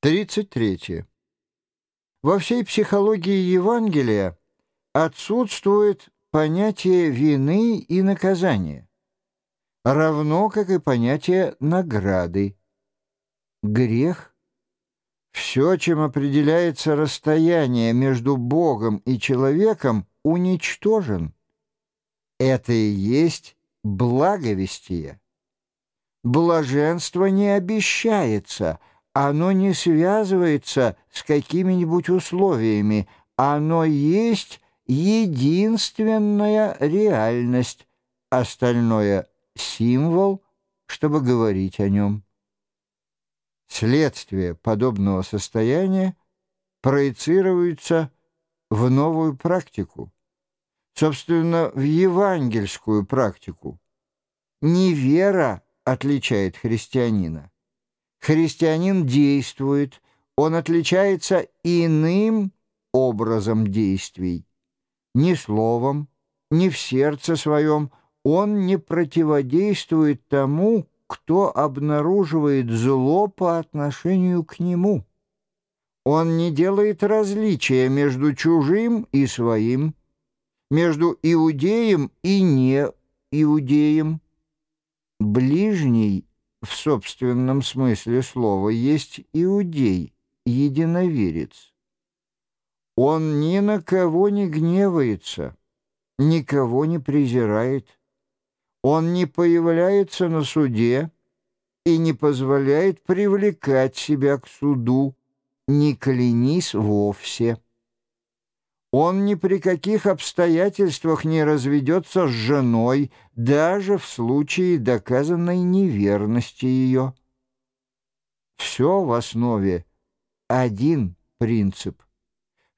33. Во всей психологии Евангелия отсутствует понятие вины и наказания, равно как и понятие награды. Грех — все, чем определяется расстояние между Богом и человеком, уничтожен. Это и есть благовестие. Блаженство не обещается — оно не связывается с какими-нибудь условиями, оно есть единственная реальность, остальное — символ, чтобы говорить о нем. Следствие подобного состояния проецируется в новую практику, собственно, в евангельскую практику. Не вера отличает христианина. Христианин действует, он отличается иным образом действий. Ни словом, ни в сердце своем он не противодействует тому, кто обнаруживает зло по отношению к нему. Он не делает различия между чужим и своим, между иудеем и не иудеем. Ближний в собственном смысле слова есть иудей, единоверец. Он ни на кого не гневается, никого не презирает. Он не появляется на суде и не позволяет привлекать себя к суду, не клянись вовсе. Он ни при каких обстоятельствах не разведется с женой, даже в случае доказанной неверности ее. Все в основе один принцип.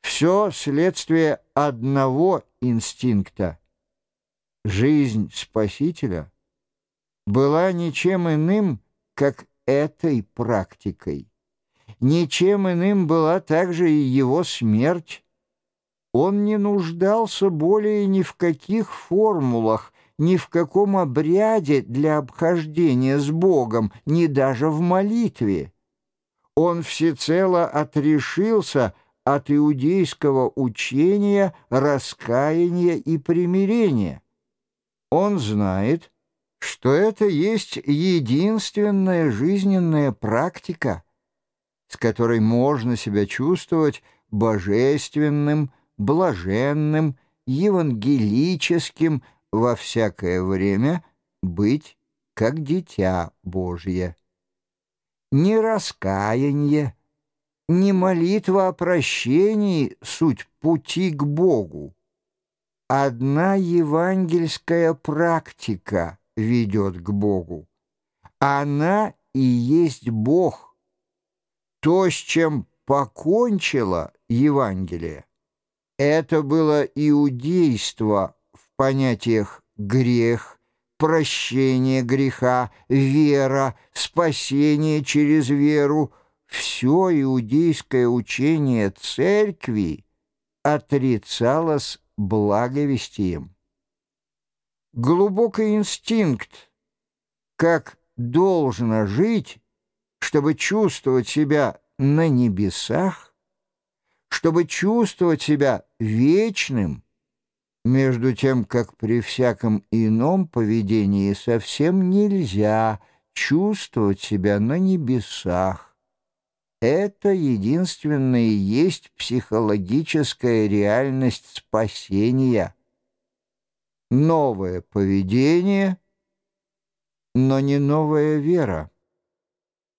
Все следствие одного инстинкта. Жизнь Спасителя была ничем иным, как этой практикой. Ничем иным была также и его смерть, он не нуждался более ни в каких формулах, ни в каком обряде для обхождения с Богом, ни даже в молитве. Он всецело отрешился от иудейского учения, раскаяния и примирения. Он знает, что это есть единственная жизненная практика, с которой можно себя чувствовать божественным, блаженным, евангелическим во всякое время быть как дитя Божье. Ни раскаяние, ни молитва о прощении — суть пути к Богу. Одна евангельская практика ведет к Богу. Она и есть Бог. То, с чем покончила Евангелие, это было иудейство в понятиях «грех», «прощение греха», «вера», «спасение через веру». Все иудейское учение церкви отрицалось благовестием. Глубокий инстинкт, как должно жить, чтобы чувствовать себя на небесах, чтобы чувствовать себя вечным, между тем, как при всяком ином поведении совсем нельзя чувствовать себя на небесах. Это единственная и есть психологическая реальность спасения. Новое поведение, но не новая вера.